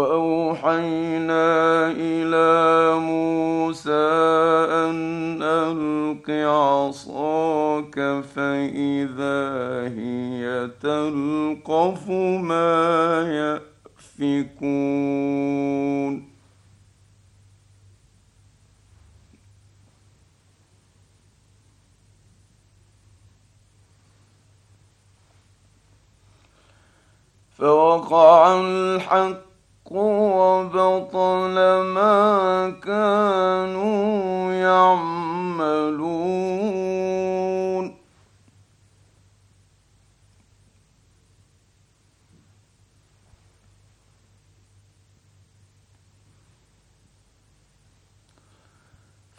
وأوحينا إلى موسى أن ألق عصاك فإذا هي تلقف ما يأفكون. فوقع الحق وبطل ما كانوا يعملون.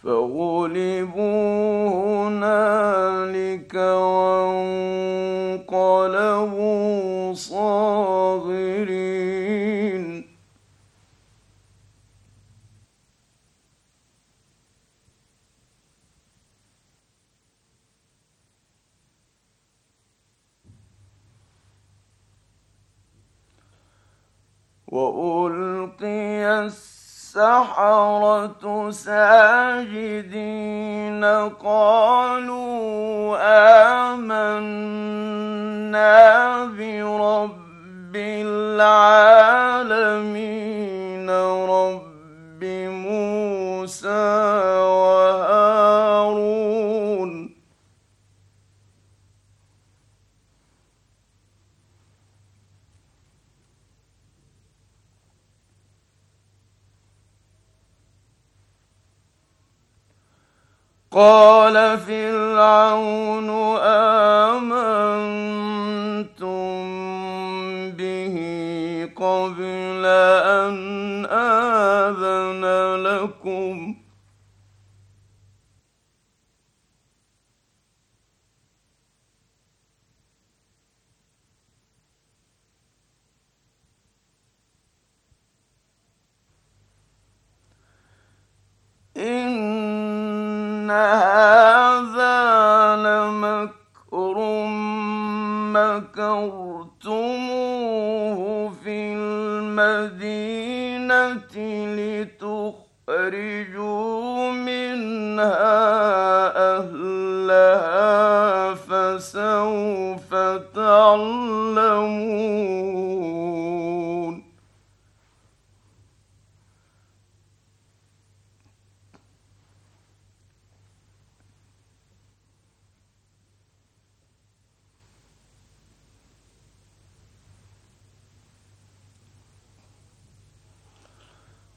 فغلبوا هنالك وانقلبوا وألقي السحرة ساجدين قالوا آمنا برب العالمين قال فرعون آمنتم به قبل أن آذن لكم إن هذا لمكر مكرتموه في المدينة لتخرجوا منها أهلها فسوف تعلمون.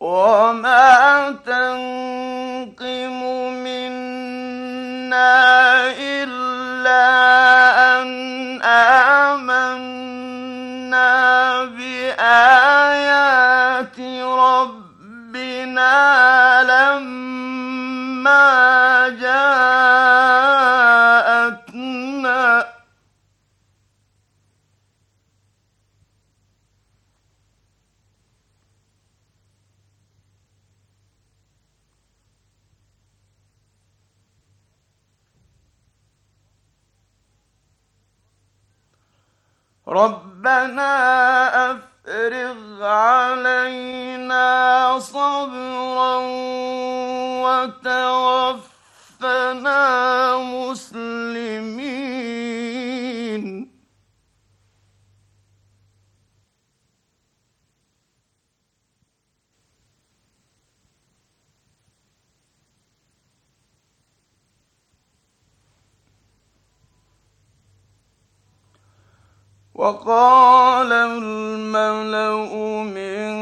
وما تنقم منا إلا أن آمنا ربنا أفرغ علينا صبرا وتوفنا مسلمين وقال الملأ من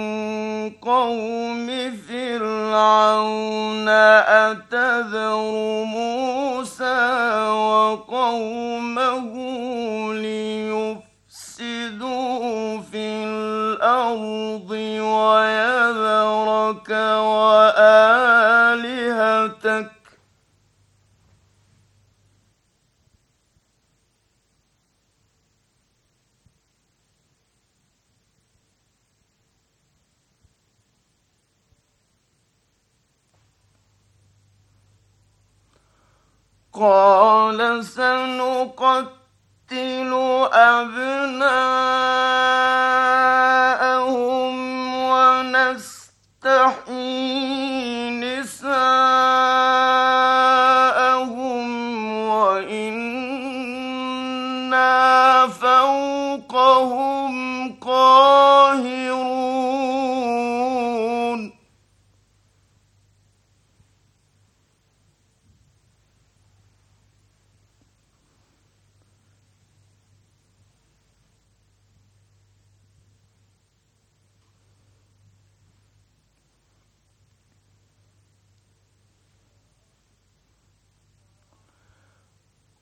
قوم فرعون أتذر موسى وقومه قال سنقتل أبناءهم ونستحيي نساءهم.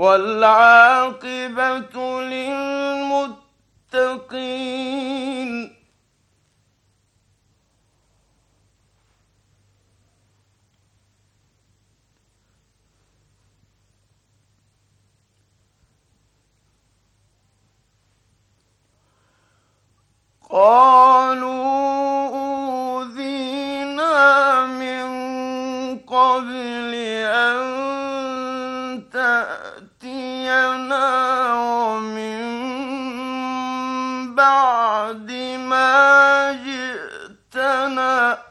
والعاقبة للمتقين. قالوا أوذينا من قبل أن تأتينا ومن بعد ما جئتنا.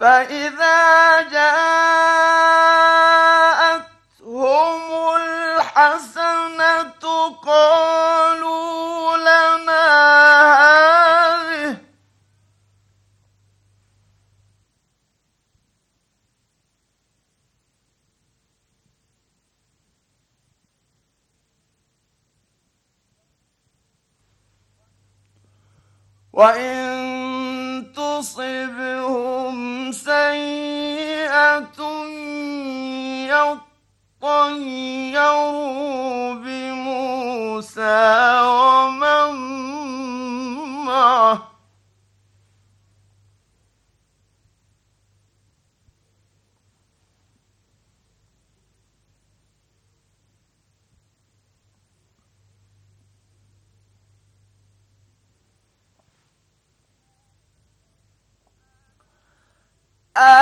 فإذا جاءتهم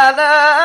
ألا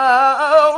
Oh.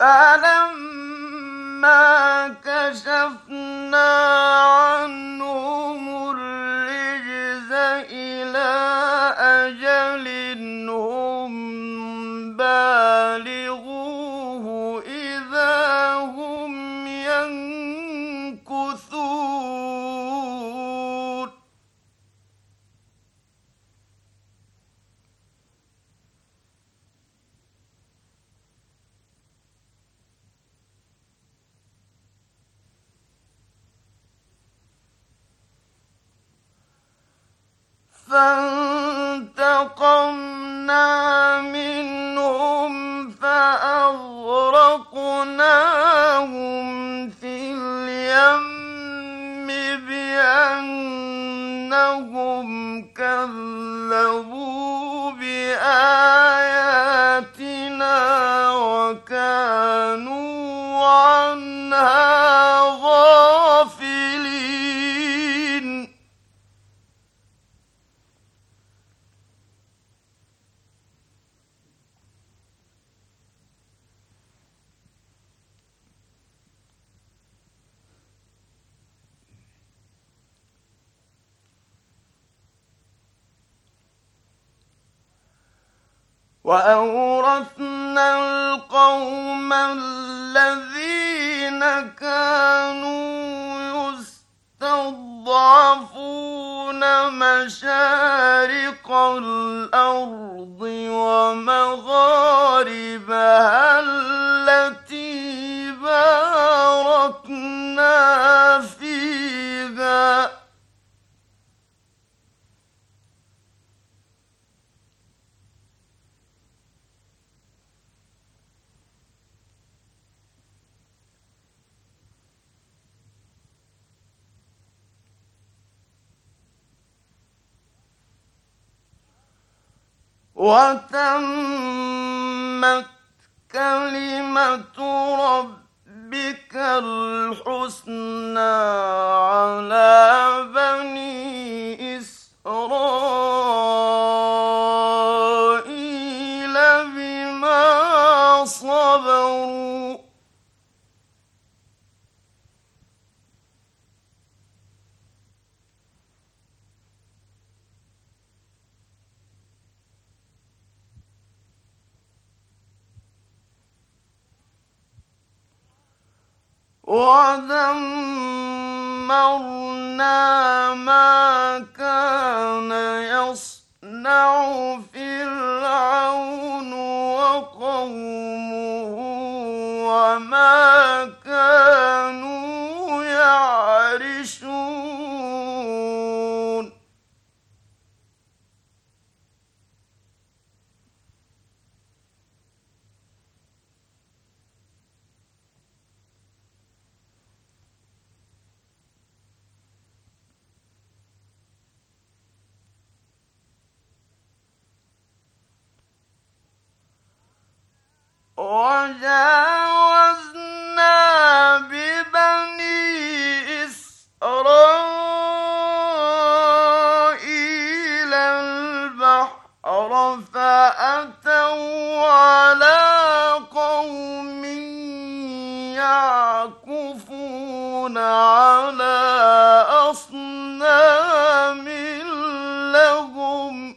فلما كشفنا عنهم الرجز إلى أجل وأورثنا القوم الذين كانوا يستضعفون مشارق الأرض ومغاربها التي باركنا فيها. وتمت كلمة ربك الحسنى على بني إسرائيل. ودمرنا ما كان يصنع فرعون وقومه وما على قوم يعكفون على أصنام لهم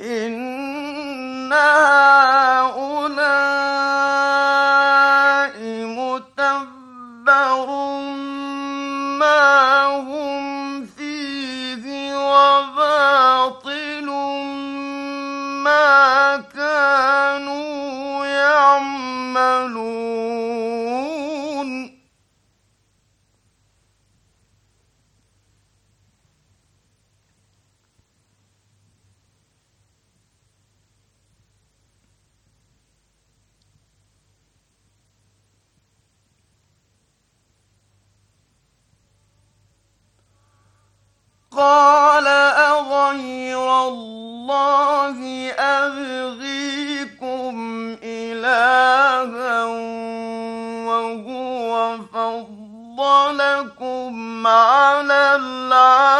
إن قال أغير الله أبغيكم إلها وهو فضلكم على العالمين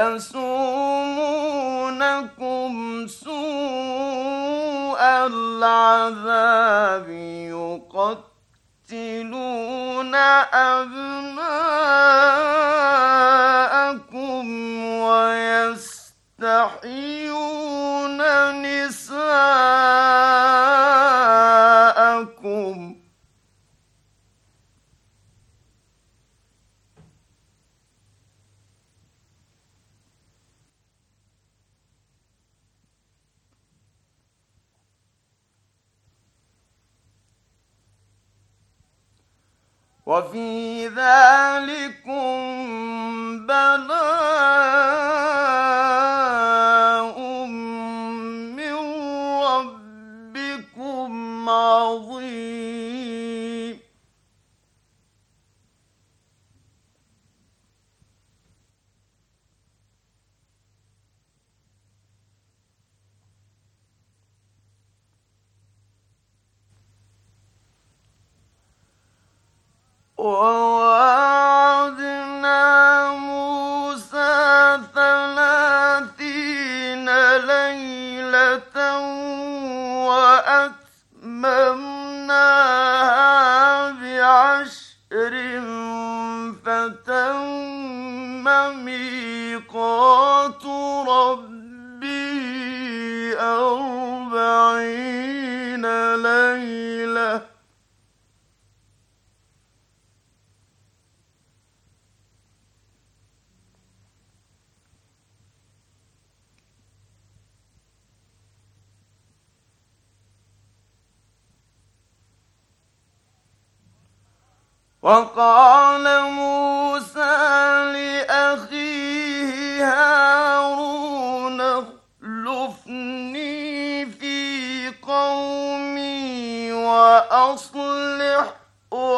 يسومونكم سوء العذاب يقتلون أبناءكم ويستحيون نساءكم وفي ذلكم بلاء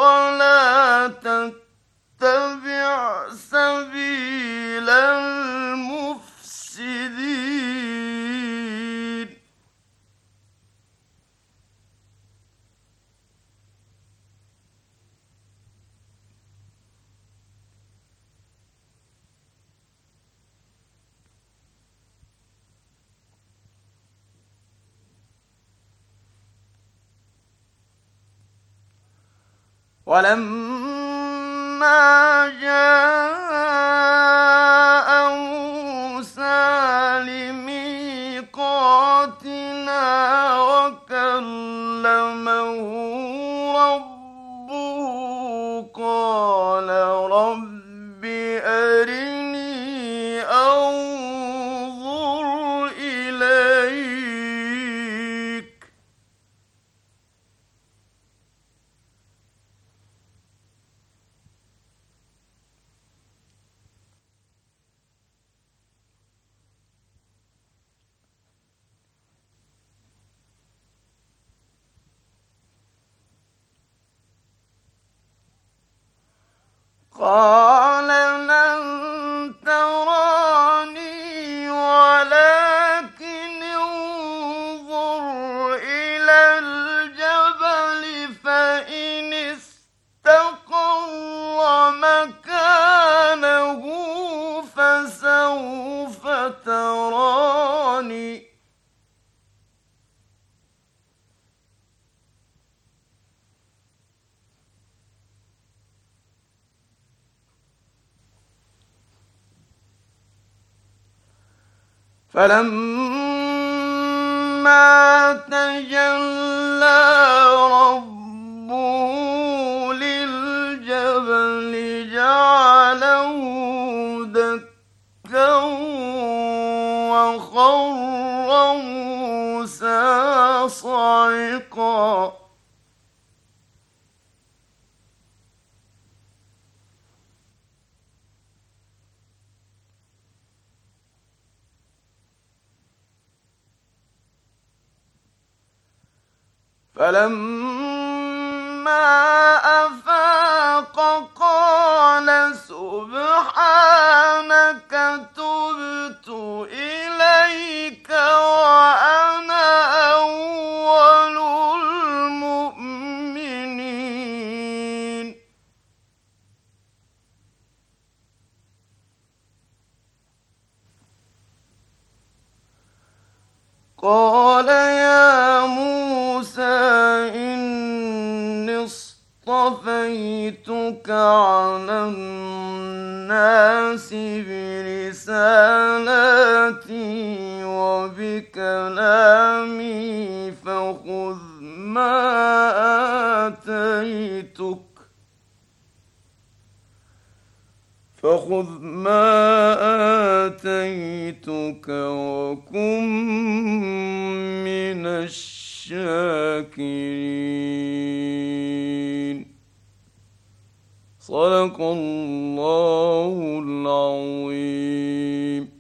ولا تتبع ولما جاء موسى لميقاتنا وكلمه قال فلما تجلى ربه للجبل جعله دكا وخر موسى صعقا. فلما أفاق قال سبحانك تبت إليك وأنا أول المؤمنين. قال اصطفيتك على الناس برسالاتي وبكلامي فخذ ما آتيتك. فخذ ما آتيتك وكن من الشاكرين. صدق الله العظيم.